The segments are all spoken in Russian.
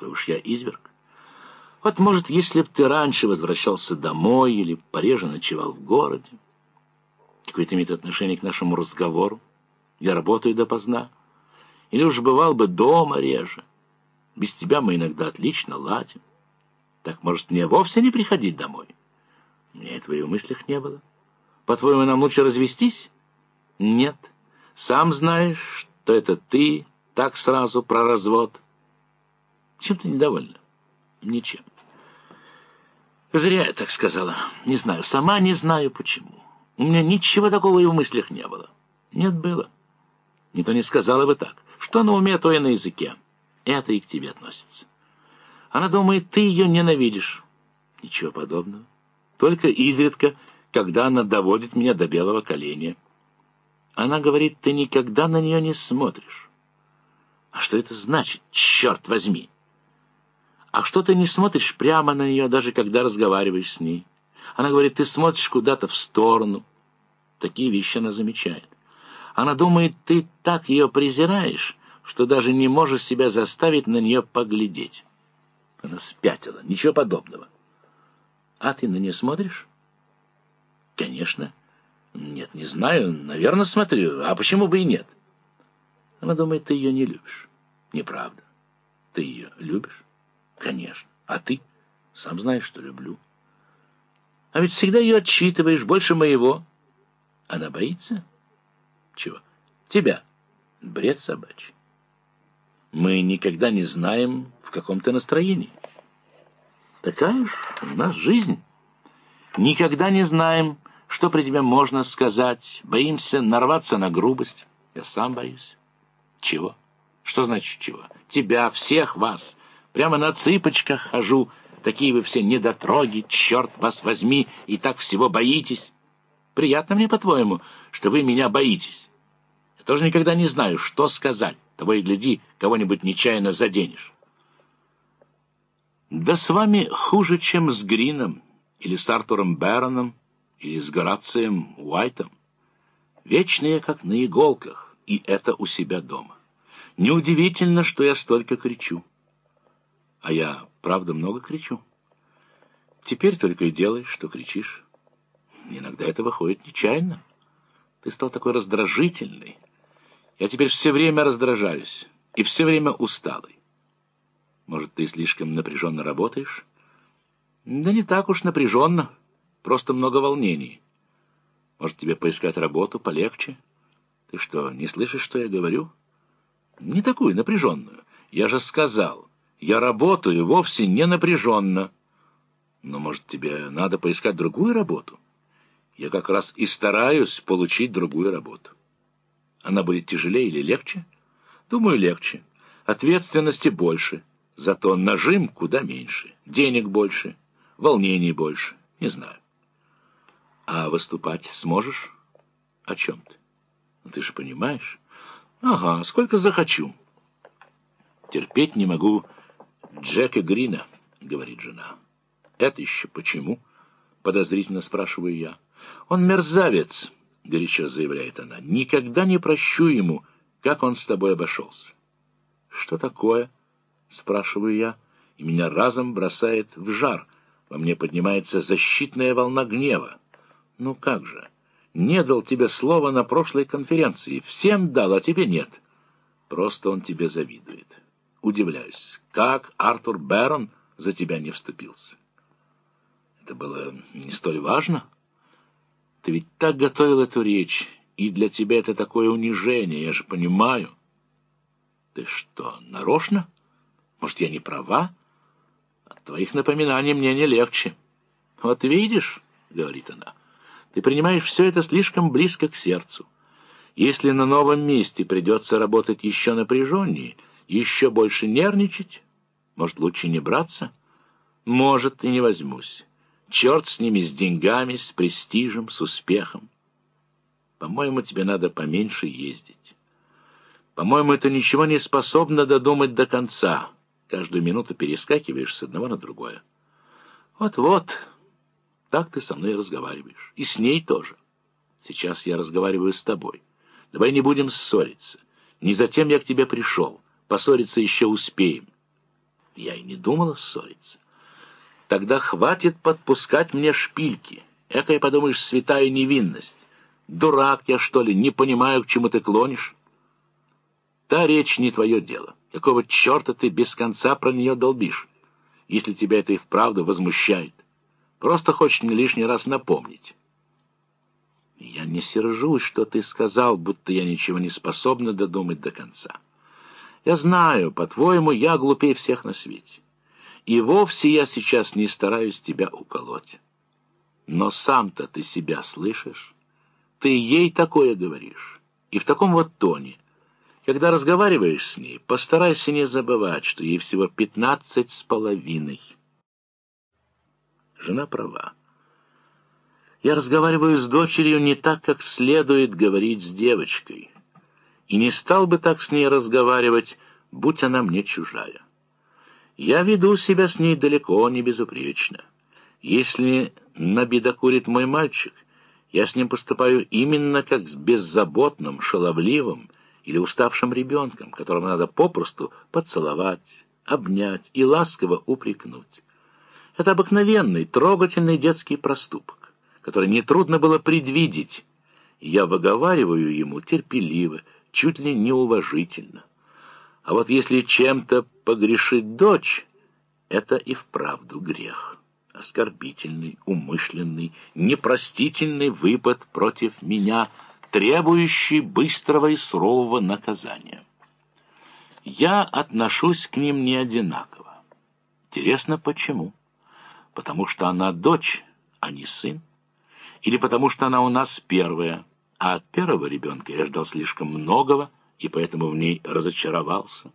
такой уж я изверг. Вот, может, если б ты раньше возвращался домой или пореже ночевал в городе. Какое это имеет отношение к нашему разговору? Я работаю допоздна. Или уж бывал бы дома реже. Без тебя мы иногда отлично ладим. Так, может, мне вовсе не приходить домой? У меня этого и в мыслях не было. По-твоему, нам лучше развестись? Нет. Сам знаешь, что это ты так сразу про развод. Чем ты недовольна? Ничем. Зря я так сказала. Не знаю, сама не знаю почему. У меня ничего такого и в мыслях не было. Нет, было. Не не сказала бы так. Что на уме, то и на языке. Это и к тебе относится. Она думает, ты ее ненавидишь. Ничего подобного. Только изредка, когда она доводит меня до белого коленя. Она говорит, ты никогда на нее не смотришь. А что это значит, черт возьми? А что ты не смотришь прямо на нее, даже когда разговариваешь с ней? Она говорит, ты смотришь куда-то в сторону. Такие вещи она замечает. Она думает, ты так ее презираешь, что даже не можешь себя заставить на нее поглядеть. Она спятила, ничего подобного. А ты на нее смотришь? Конечно. Нет, не знаю, наверное, смотрю. А почему бы и нет? Она думает, ты ее не любишь. Неправда. Ты ее любишь? Конечно. А ты? Сам знаешь, что люблю. А ведь всегда ее отчитываешь, больше моего. Она боится? Чего? Тебя. Бред собачий. Мы никогда не знаем, в каком то настроении. Такая уж у нас жизнь. Никогда не знаем, что при тебе можно сказать. Боимся нарваться на грубость. Я сам боюсь. Чего? Что значит чего? Тебя, всех вас. Прямо на цыпочках хожу. Такие вы все недотроги, черт вас возьми, и так всего боитесь. Приятно мне, по-твоему, что вы меня боитесь. Я тоже никогда не знаю, что сказать. Того и гляди, кого-нибудь нечаянно заденешь. Да с вами хуже, чем с Грином, или с Артуром Бэроном, или с Горацием Уайтом. Вечные, как на иголках, и это у себя дома. Неудивительно, что я столько кричу. А я, правда, много кричу. Теперь только и делаешь, что кричишь. Иногда это выходит нечаянно. Ты стал такой раздражительный. Я теперь все время раздражаюсь и все время усталый. Может, ты слишком напряженно работаешь? Да не так уж напряженно, просто много волнений. Может, тебе поискать работу полегче? Ты что, не слышишь, что я говорю? Не такую напряженную. Я же сказал, я работаю вовсе не напряженно. Но, может, тебе надо поискать другую работу? Я как раз и стараюсь получить другую работу. Она будет тяжелее или легче? Думаю, легче. Ответственности больше, зато нажим куда меньше. Денег больше, волнений больше. Не знаю. А выступать сможешь? О чем ты? Ну, ты же понимаешь? Ага, сколько захочу. Терпеть не могу Джека Грина, говорит жена. Это еще почему? Подозрительно спрашиваю я. Он мерзавец, горячо заявляет она. Никогда не прощу ему, как он с тобой обошелся. Что такое? Спрашиваю я, и меня разом бросает в жар. Во мне поднимается защитная волна гнева. Ну как же? Не дал тебе слова на прошлой конференции. Всем дал, а тебе нет. Просто он тебе завидует. Удивляюсь, как Артур Бэрон за тебя не вступился. Это было не столь важно. Ты ведь так готовил эту речь, и для тебя это такое унижение, я же понимаю. Ты что, нарочно? Может, я не права? От твоих напоминаний мне не легче. Вот видишь, — говорит она, — ты принимаешь все это слишком близко к сердцу. Если на новом месте придется работать еще напряженнее, еще больше нервничать, может, лучше не браться? Может, и не возьмусь. Черт с ними, с деньгами, с престижем, с успехом. По-моему, тебе надо поменьше ездить. По-моему, это ничего не способно додумать до конца. Каждую минуту перескакиваешь с одного на другое. Вот-вот, так ты со мной разговариваешь. И с ней тоже. Сейчас я разговариваю с тобой. Давай не будем ссориться. Не затем я к тебе пришел. Поссориться еще успеем. Я и не думала ссориться. Тогда хватит подпускать мне шпильки. Экая, подумаешь, святая невинность. Дурак я, что ли, не понимаю, к чему ты клонишь? Та речь не твое дело. Какого черта ты без конца про нее долбишь, если тебя это и вправду возмущает? Просто хочешь мне лишний раз напомнить. Я не сержусь, что ты сказал, будто я ничего не способна додумать до конца. Я знаю, по-твоему, я глупее всех на свете. И вовсе я сейчас не стараюсь тебя уколоть. Но сам-то ты себя слышишь? Ты ей такое говоришь. И в таком вот тоне. Когда разговариваешь с ней, постарайся не забывать, что ей всего пятнадцать с половиной. Жена права. Я разговариваю с дочерью не так, как следует говорить с девочкой. И не стал бы так с ней разговаривать, будь она мне чужая. Я веду себя с ней далеко не безупречно. Если набедокурит мой мальчик, я с ним поступаю именно как с беззаботным, шаловливым или уставшим ребенком, которого надо попросту поцеловать, обнять и ласково упрекнуть. Это обыкновенный, трогательный детский проступок, который нетрудно было предвидеть, я выговариваю ему терпеливо, чуть ли неуважительно. А вот если чем-то погрешит дочь, это и вправду грех. Оскорбительный, умышленный, непростительный выпад против меня, требующий быстрого и сурового наказания. Я отношусь к ним не одинаково. Интересно, почему? Потому что она дочь, а не сын? Или потому что она у нас первая, а от первого ребенка я ждал слишком многого, и поэтому в ней разочаровался?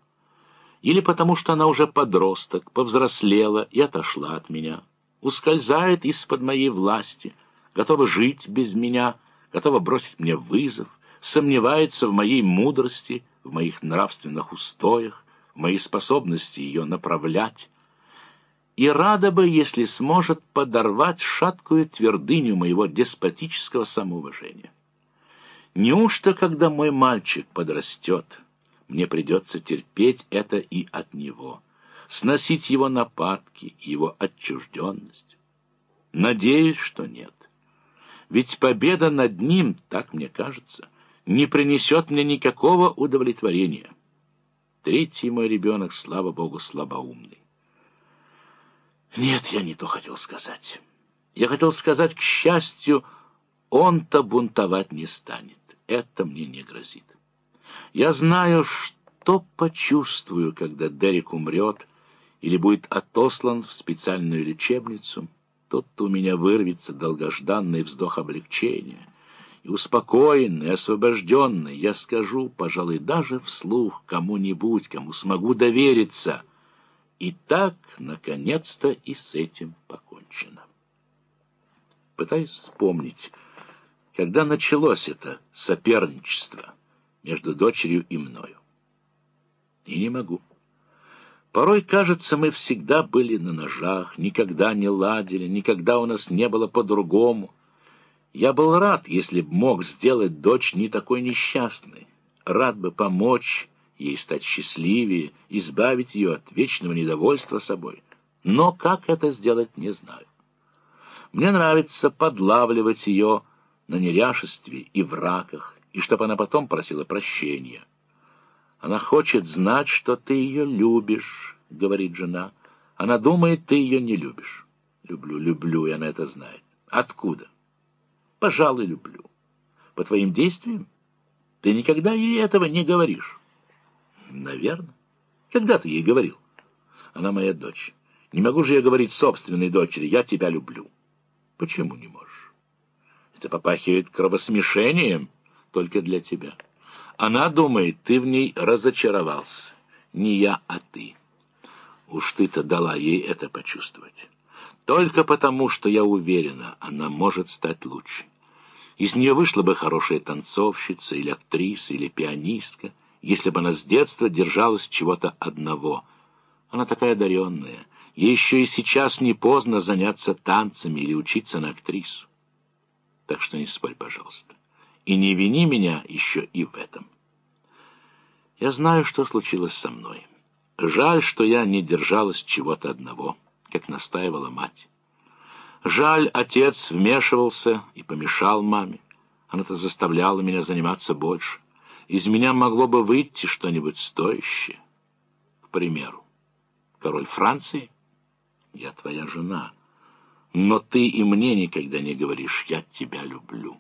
Или потому что она уже подросток, повзрослела и отошла от меня, ускользает из-под моей власти, готова жить без меня, готова бросить мне вызов, сомневается в моей мудрости, в моих нравственных устоях, в моей способности ее направлять, и рада бы, если сможет подорвать шаткую твердыню моего деспотического самоуважения. Неужто, когда мой мальчик подрастет, мне придется терпеть это и от него, сносить его нападки, его отчужденность? Надеюсь, что нет. Ведь победа над ним, так мне кажется, не принесет мне никакого удовлетворения. Третий мой ребенок, слава богу, слабоумный. Нет, я не то хотел сказать. Я хотел сказать, к счастью, он-то бунтовать не станет это мне не грозит. Я знаю, что почувствую, когда Дерек умрет или будет отослан в специальную лечебницу. Тут-то у меня вырвется долгожданный вздох облегчения. И успокоенный, освобожденный, я скажу, пожалуй, даже вслух кому-нибудь, кому смогу довериться. И так, наконец-то, и с этим покончено. Пытаюсь вспомнить когда началось это соперничество между дочерью и мною. И не могу. Порой, кажется, мы всегда были на ножах, никогда не ладили, никогда у нас не было по-другому. Я был рад, если б мог сделать дочь не такой несчастной, рад бы помочь ей стать счастливее, избавить ее от вечного недовольства собой. Но как это сделать, не знаю. Мне нравится подлавливать ее, на неряшестве и врагах, и чтобы она потом просила прощения. Она хочет знать, что ты ее любишь, — говорит жена. Она думает, ты ее не любишь. Люблю, люблю, и она это знает. Откуда? Пожалуй, люблю. По твоим действиям? Ты никогда ей этого не говоришь. Наверное. Когда ты ей говорил? Она моя дочь. Не могу же я говорить собственной дочери, я тебя люблю. Почему не можешь? Это попахивает кровосмешением только для тебя. Она думает, ты в ней разочаровался. Не я, а ты. Уж ты-то дала ей это почувствовать. Только потому, что я уверена, она может стать лучше. Из нее вышла бы хорошая танцовщица или актриса, или пианистка, если бы она с детства держалась чего-то одного. Она такая одаренная. Ей еще и сейчас не поздно заняться танцами или учиться на актрису. Так что не спорь, пожалуйста. И не вини меня еще и в этом. Я знаю, что случилось со мной. Жаль, что я не держалась чего-то одного, как настаивала мать. Жаль, отец вмешивался и помешал маме. Она-то заставляла меня заниматься больше. Из меня могло бы выйти что-нибудь стоящее. К примеру, король Франции? Я твоя жена. Но ты и мне никогда не говоришь «я тебя люблю».